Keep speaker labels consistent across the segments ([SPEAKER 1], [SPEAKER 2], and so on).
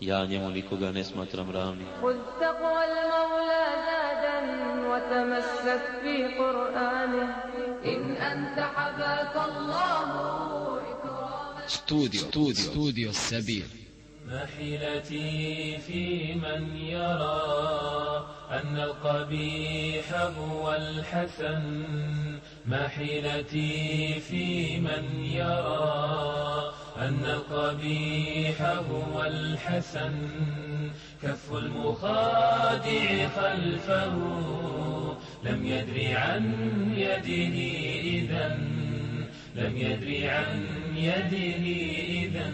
[SPEAKER 1] Ja njemu nikoga ne smatram ravnim.
[SPEAKER 2] خذ تقوى المولى زادا وتمسك في قرآنه إن أنت حباك الله إكراما
[SPEAKER 3] Studio, studio, studio Sabir.
[SPEAKER 4] محيلتي في من يرى أن القبيح هو الحسن محيلتي في من يرى أن القبيح هو الحسن كف المخادع خلفه لم يدري عن يده إذا لم يدري عن يده إذا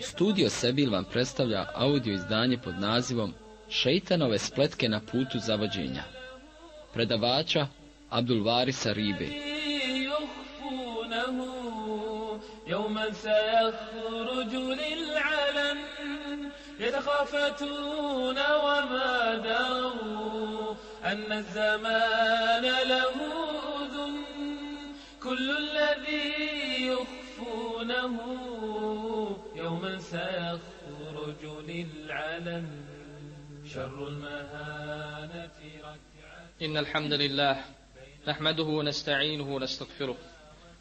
[SPEAKER 3] Studio Sebil vam predstavlja audio izdanje pod nazivom Šeitanove spletke na putu zavođenja. Predavača Abdul Varisa Ribe.
[SPEAKER 4] سيخرج للعلن يتخافتون وما دروا أن الزمان له أذن. كل الذي يخفونه يوما سيخرج للعلن. شر المهانة ركعة.
[SPEAKER 5] إن الحمد لله نحمده ونستعينه ونستغفره.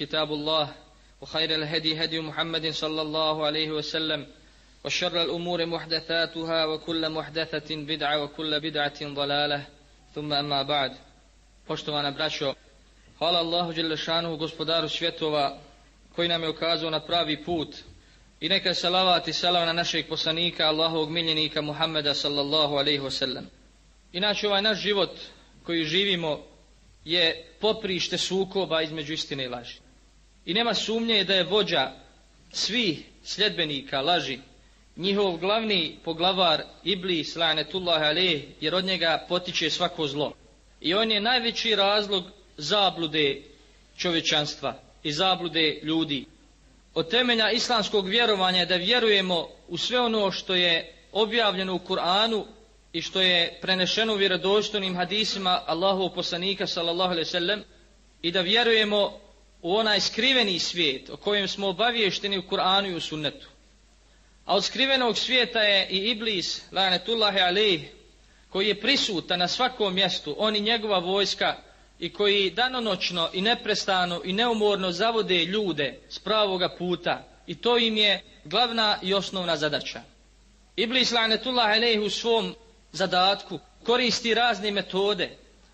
[SPEAKER 5] كتاب الله وخير الهدي هدي محمد صلى الله عليه وسلم وشر الأمور محدثاتها وكل محدثة بدعة وكل بدعة ضلالة ثم أما بعد Poštovana braćo, hvala Allahu Đelešanuhu, gospodaru svjetova, koji nam je ukazao na pravi put. I neka je salavat i salam na našeg poslanika, Allahovog miljenika Muhammeda sallallahu alaihi wasallam. Inače ovaj naš život koji živimo je poprište sukoba između istine i laži. I nema sumnje da je vođa svih sljedbenika laži, njihov glavni poglavar Iblis, la'netullah alejh, jer od njega potiče svako zlo. I on je najveći razlog zablude čovečanstva i zablude ljudi. Od temelja islamskog vjerovanja je da vjerujemo u sve ono što je objavljeno u Kur'anu i što je prenešeno u vjerodostojnim hadisima Allahov poslanika sallallahu alejhi ve sellem i da vjerujemo u onaj skriveni svijet o kojem smo obaviješteni u Kur'anu i u sunnetu. A od skrivenog svijeta je i Iblis, lanetullahi alejh, koji je prisutan na svakom mjestu, on i njegova vojska, i koji danonočno i neprestano i neumorno zavode ljude s pravoga puta. I to im je glavna i osnovna zadaća. Iblis lanetullahi alejh u svom zadatku koristi razne metode,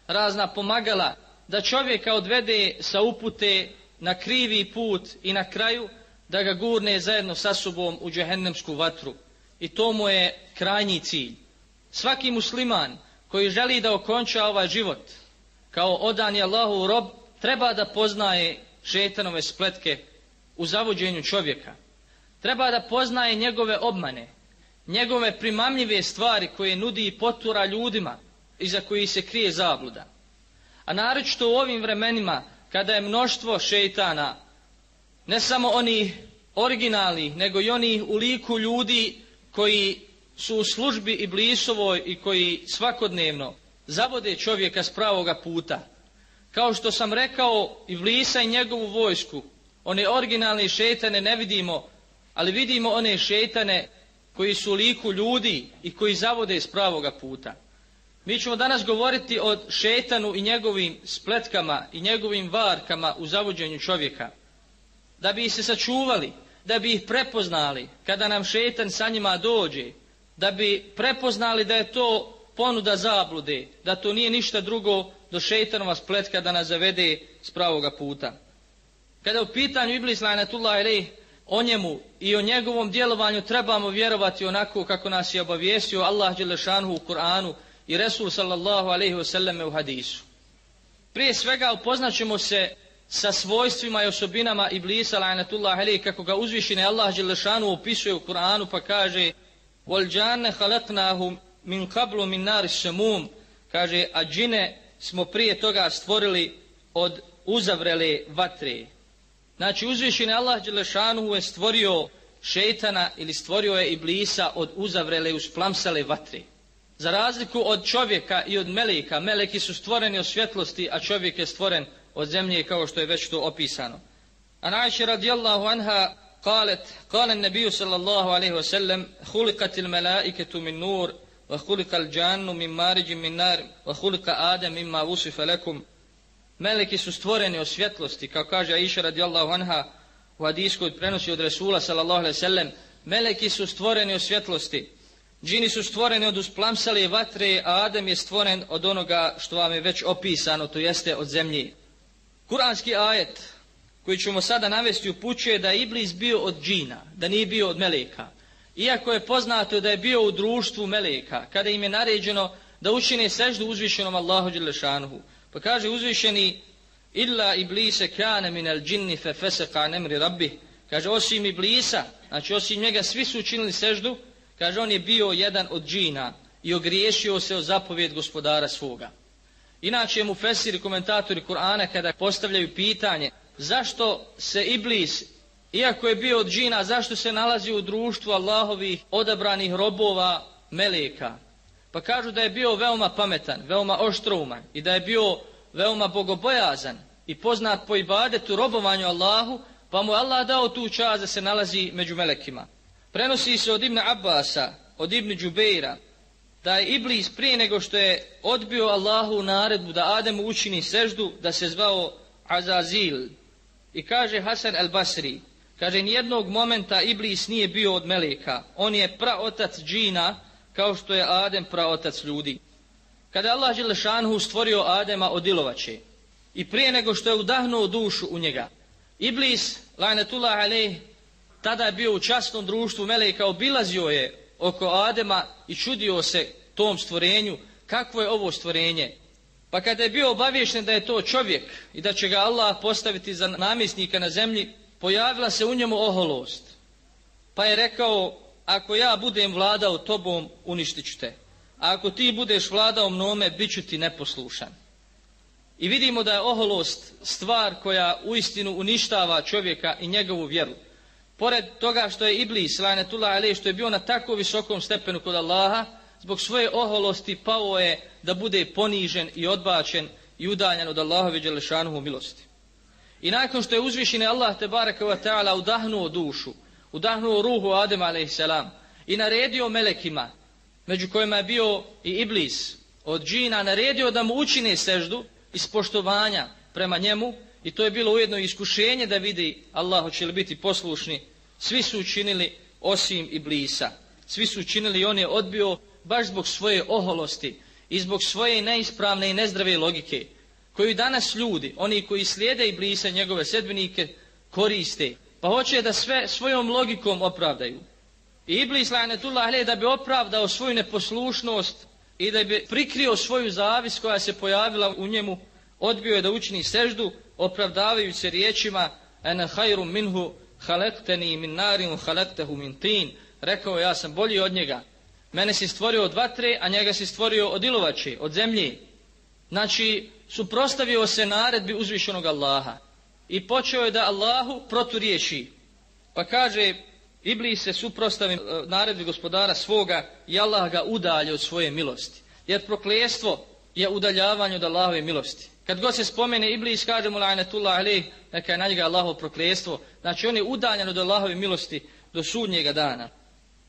[SPEAKER 5] razna pomagala da čovjeka odvede sa upute na krivi put i na kraju da ga gurne zajedno sa sobom u džehennemsku vatru. I to mu je krajnji cilj. Svaki musliman koji želi da okonča ovaj život kao odan je Allahu rob, treba da poznaje šetanove spletke u zavođenju čovjeka. Treba da poznaje njegove obmane, njegove primamljive stvari koje nudi i potura ljudima iza koji se krije zabluda. A naročito u ovim vremenima kada je mnoštvo šeitana, ne samo oni originalni, nego i oni u liku ljudi koji su u službi i blisovoj i koji svakodnevno zavode čovjeka s pravoga puta. Kao što sam rekao, i Blisa i njegovu vojsku, one originalne šetane ne vidimo, ali vidimo one šetane koji su u liku ljudi i koji zavode s pravoga puta. Mi ćemo danas govoriti o šetanu i njegovim spletkama i njegovim varkama u zavođenju čovjeka. Da bi se sačuvali, da bi ih prepoznali kada nam šetan sa njima dođe, da bi prepoznali da je to ponuda zablude, da to nije ništa drugo do šetanova spletka da nas zavede s pravoga puta. Kada u pitanju Iblis Lajnatullah ili o njemu i o njegovom djelovanju trebamo vjerovati onako kako nas je obavijestio Allah Đelešanhu u Kur'anu i Resul sallallahu alaihi wasallam u hadisu. Prije svega upoznaćemo se sa svojstvima i osobinama Iblisa lanatullah alaihi kako ga uzvišine Allah Đelešanu opisuje u Kur'anu pa kaže وَالْجَانَ خَلَقْنَاهُ min qablu min nar samum kaže a džine smo prije toga stvorili od uzavrele vatre znači uzvišeni Allah dželešanu je stvorio šejtana ili stvorio je iblisa od uzavrele usplamsale vatre za razliku od čovjeka i od meleka meleki su stvoreni od svjetlosti a čovjek je stvoren od zemlje kao što je već to opisano a najče radijallahu anha قالت قال النبي صلى الله عليه وسلم خلقت الملائكة من نور وخلق الجان من مارج من نار وخلق آدم مما وصف لكم Meleki su stvoreni od svjetlosti, kao kaže Aisha radijallahu anha u hadisku prenosi od Resula sallallahu alaihi sallam. Meleki su stvoreni od svjetlosti. Džini su stvoreni od usplamsale vatre, a Adam je stvoren od onoga što vam je već opisano, to jeste od zemlji. Kuranski ajet koji ćemo sada navesti upućuje da je Iblis bio od džina, da nije bio od meleka. Iako je poznato da je bio u društvu meleka, kada im je naređeno da učine seždu uzvišenom Allahu Đelešanuhu. Pa kaže uzvišeni, illa iblise kane min al džinni fe feseqa nemri rabbi. Kaže, osim iblisa, znači osim njega svi su učinili seždu, kaže, on je bio jedan od džina i ogriješio se o zapovjed gospodara svoga. Inače mu fesiri komentatori Kur'ana kada postavljaju pitanje zašto se iblis Iako je bio od džina, zašto se nalazi u društvu Allahovih odabranih robova meleka? Pa kažu da je bio veoma pametan, veoma oštrouman i da je bio veoma bogobojazan i poznat po ibadetu robovanju Allahu, pa mu Allah dao tu čast da se nalazi među melekima. Prenosi se od Ibn Abbasa, od Ibn Đubeira, da je Iblis prije nego što je odbio Allahu naredbu da Ademu učini seždu, da se zvao Azazil. I kaže Hasan el Basri, Kaže, nijednog momenta Iblis nije bio od Meleka. On je praotac džina, kao što je Adem praotac ljudi. Kada Allah Đelešanhu stvorio Adema od ilovače i prije nego što je udahnuo dušu u njega, Iblis, lajnetullah alejh, tada je bio u častnom društvu Meleka, obilazio je oko Adema i čudio se tom stvorenju, kakvo je ovo stvorenje. Pa kada je bio obavješten da je to čovjek i da će ga Allah postaviti za namjesnika na zemlji, pojavila se u njemu oholost. Pa je rekao, ako ja budem vladao tobom, uništit ću te. A ako ti budeš vladao mnome, bit ću ti neposlušan. I vidimo da je oholost stvar koja uistinu uništava čovjeka i njegovu vjeru. Pored toga što je Iblis, lanetullah alaih, što je bio na tako visokom stepenu kod Allaha, zbog svoje oholosti pao je da bude ponižen i odbačen i udaljen od Allahove Đelešanuhu milosti. I nakon što je uzvišeni Allah te baraka wa ta'ala udahnuo dušu, udahnuo ruhu Adem a.s. i naredio melekima, među kojima je bio i Iblis od džina, naredio da mu učine seždu iz poštovanja prema njemu i to je bilo ujedno iskušenje da vidi Allah hoće li biti poslušni. Svi su učinili osim Iblisa. Svi su učinili i on je odbio baš zbog svoje oholosti i zbog svoje neispravne i nezdrave logike koju danas ljudi, oni koji slijede i njegove sedbenike, koriste, pa hoće da sve svojom logikom opravdaju. I Iblis, la'anetullah, da bi opravdao svoju neposlušnost i da bi prikrio svoju zavis koja se pojavila u njemu, odbio je da učini seždu, opravdavajući se riječima en hajru minhu halekteni min narin halektehu min tin. Rekao ja sam bolji od njega. Mene si stvorio od vatre, a njega si stvorio od ilovače, od zemlje. Znači, suprostavio se naredbi uzvišenog Allaha. I počeo je da Allahu proturiječi. Pa kaže, Iblis se suprostavi e, naredbi gospodara svoga i Allah ga udalje od svoje milosti. Jer prokljestvo je udaljavanje od Allahove milosti. Kad god se spomene Iblis, kaže mu la'anetullah alih, neka je na njega Allahovo prokljestvo. Znači on je udaljen od Allahove milosti do sudnjega dana.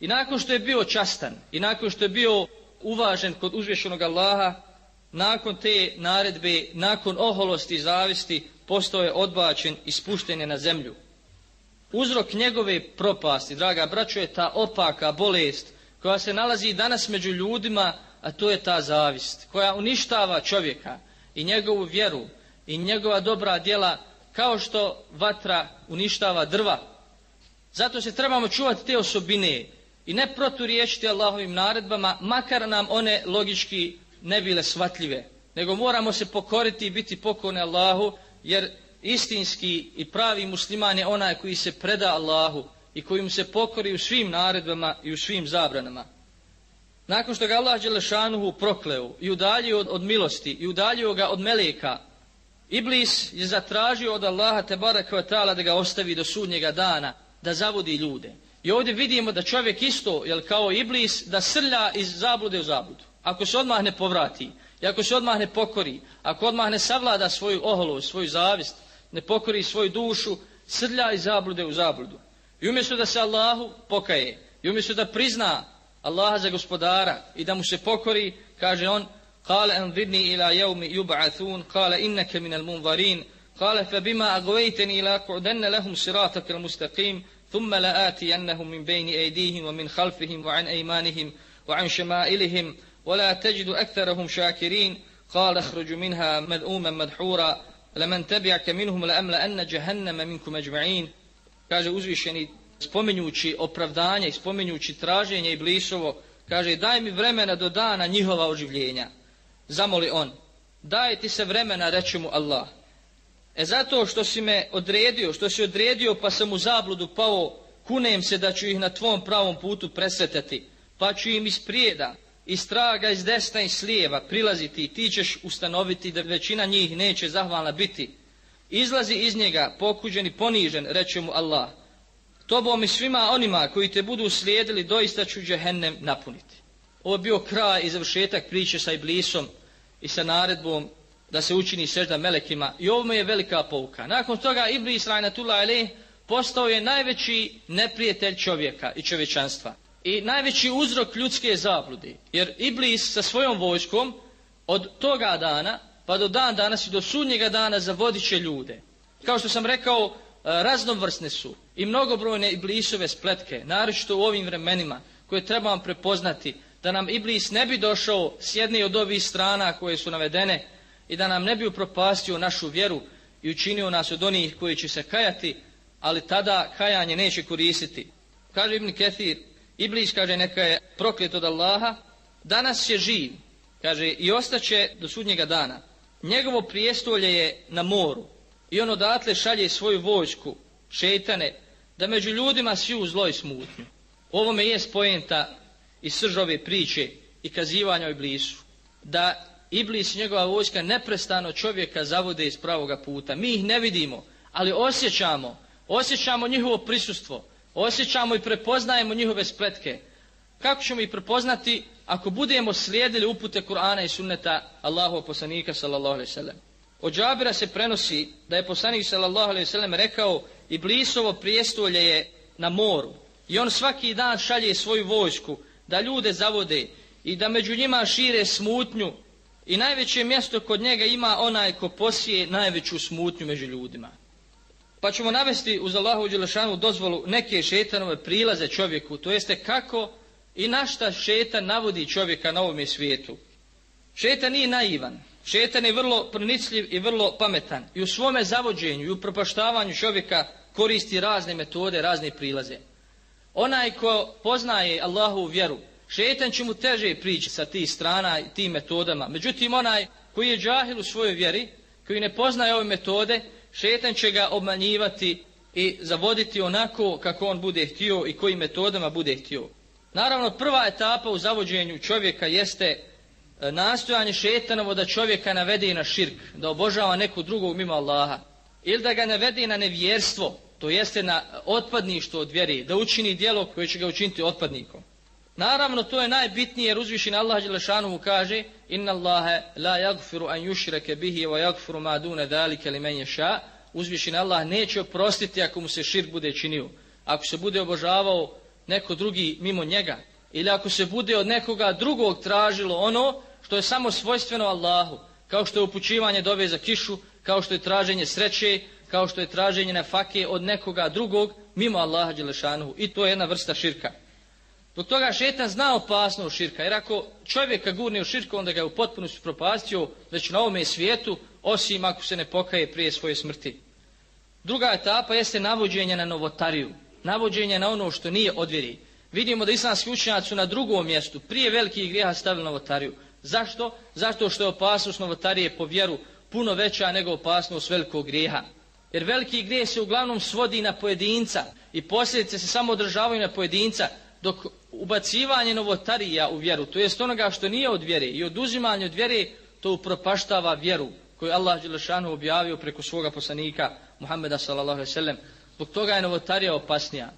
[SPEAKER 5] I nakon što je bio častan, i nakon što je bio uvažen kod uzvješenog Allaha, nakon te naredbe, nakon oholosti i zavisti, postao je odbačen i spušten je na zemlju. Uzrok njegove propasti, draga braćo, je ta opaka bolest koja se nalazi danas među ljudima, a to je ta zavist, koja uništava čovjeka i njegovu vjeru i njegova dobra djela kao što vatra uništava drva. Zato se trebamo čuvati te osobine i ne proturiječiti Allahovim naredbama, makar nam one logički ne bile shvatljive, nego moramo se pokoriti i biti pokorni Allahu, jer istinski i pravi musliman je onaj koji se preda Allahu i koji mu se pokori u svim naredbama i u svim zabranama. Nakon što ga Allah Đelešanuhu prokleo i udaljio od, od milosti i udaljio ga od meleka, Iblis je zatražio od Allaha Tebara Kvatala da ga ostavi do sudnjega dana, da zavodi ljude. I ovdje vidimo da čovjek isto, jel kao Iblis, da srlja iz zablude u zabludu. Ako se odmah ne povrati, i ako se odmah ne pokori, ako odmah ne savlada svoju oholu, svoju zavist, ne pokori svoju dušu, srlja iz zablude u zabludu. I umjesto da se Allahu pokaje, i umjesto da prizna Allaha za gospodara i da mu se pokori, kaže on, jevmi yub'athun, kale inneke minel munvarin, kale fe bima agvejteni ila ku'denne lehum siratak il mustaqim, ثم لآتينهم من بين أيديهم ومن خلفهم وعن أيمانهم وعن شمائلهم ولا تجد أكثرهم شاكرين قال اخرج منها مذؤوما مدحورا لمن تبعك منهم لأملأن جهنم منكم أجمعين kaže uzvišeni spomenjući opravdanje i spomenjući traženje i blisovo kaže daj mi vremena do dana njihova oživljenja zamoli on daj ti se vremena reče mu Allah E zato što si me odredio, što si odredio pa sam u zabludu pao, kunem se da ću ih na tvom pravom putu presretati, pa ću im iz prijeda, iz traga, iz desna i slijeva prilaziti i ti ćeš ustanoviti da većina njih neće zahvalna biti. Izlazi iz njega, pokuđen i ponižen, reče mu Allah. Tobom i svima onima koji te budu slijedili, doista ću džehennem napuniti. Ovo je bio kraj i završetak priče sa Iblisom i sa naredbom da se učini sežda melekima i ovo je velika pouka. Nakon toga Iblis Rajnatullah Ali postao je najveći neprijatelj čovjeka i čovječanstva i najveći uzrok ljudske zablude. Jer Iblis sa svojom vojskom od toga dana pa do dan danas i do sudnjega dana zavodit će ljude. Kao što sam rekao, E, raznovrsne su i mnogobrojne Iblisove spletke, naročito u ovim vremenima koje trebamo prepoznati da nam Iblis ne bi došao s jedne od ovih strana koje su navedene, i da nam ne bi upropastio našu vjeru i učinio nas od onih koji će se kajati, ali tada kajanje neće koristiti. Kaže Ibn Kethir, Iblis kaže neka je proklet od Allaha, danas je živ, kaže i ostaće do sudnjega dana. Njegovo prijestolje je na moru i on odatle šalje svoju vojsku, šetane, da među ljudima svi u zloj smutnju. Ovo me je spojenta i srž ove priče i kazivanja o Iblisu. Da Iblis i njegova vojska neprestano čovjeka zavode iz pravoga puta. Mi ih ne vidimo, ali osjećamo, osjećamo njihovo prisustvo, osjećamo i prepoznajemo njihove spletke. Kako ćemo ih prepoznati ako budemo slijedili upute Kur'ana i sunneta Allahu poslanika sallallahu alaihi sellem? Od Džabira se prenosi da je poslanik sallallahu alejhi ve sellem rekao i blisovo prijestolje je na moru i on svaki dan šalje svoju vojsku da ljude zavode i da među njima šire smutnju I najveće mjesto kod njega ima onaj ko posije najveću smutnju među ljudima. Pa ćemo navesti uz Allahu Đelešanu dozvolu neke šetanove prilaze čovjeku, to jeste kako i na šta šetan navodi čovjeka na ovom svijetu. Šetan nije naivan, šetan je vrlo pronicljiv i vrlo pametan i u svome zavođenju i u propaštavanju čovjeka koristi razne metode, razne prilaze. Onaj ko poznaje Allahu vjeru, šetan će mu teže prići sa tih strana i tim metodama. Međutim, onaj koji je džahil u svojoj vjeri, koji ne poznaje ove metode, šetan će ga obmanjivati i zavoditi onako kako on bude htio i kojim metodama bude htio. Naravno, prva etapa u zavođenju čovjeka jeste E, nastojanje šetanovo da čovjeka navede na širk, da obožava neku drugog mimo Allaha, ili da ga navede na nevjerstvo, to jeste na otpadništvo od vjeri, da učini dijelo koje će ga učiniti otpadnikom. Naravno, to je najbitnije jer uzvišen Allah Đelešanovu kaže Inna Allahe la jagfiru an yušreke bihi wa jagfiru ma dune dalike li men ješa Uzvišen Allah neće oprostiti ako mu se širk bude činio. Ako se bude obožavao neko drugi mimo njega. Ili ako se bude od nekoga drugog tražilo ono što je samo svojstveno Allahu. Kao što je upućivanje dove za kišu, kao što je traženje sreće, kao što je traženje nefake od nekoga drugog mimo Allaha Đelešanuhu. I to je jedna vrsta širka. Dok toga šetan zna opasno širka, jer ako čovjeka gurne u širku, onda ga je u potpunosti propastio već na ovome svijetu, osim ako se ne pokaje prije svoje smrti. Druga etapa jeste navođenje na novotariju, navođenje na ono što nije odvjeri. Vidimo da islamski učenjaci su na drugom mjestu, prije velikih grijeha stavili novotariju. Zašto? Zato što je opasnost novotarije po vjeru puno veća nego opasnost velikog grijeha. Jer veliki grijeh se uglavnom svodi na pojedinca i posljedice se samo održavaju na pojedinca, dok ubacivanje novotarija u vjeru, to jest onoga što nije od vjere i oduzimanje od vjere, to upropaštava vjeru koju Allah Đelešanu objavio preko svoga poslanika Muhammeda sallallahu alaihi sallam. Zbog toga je novotarija opasnija.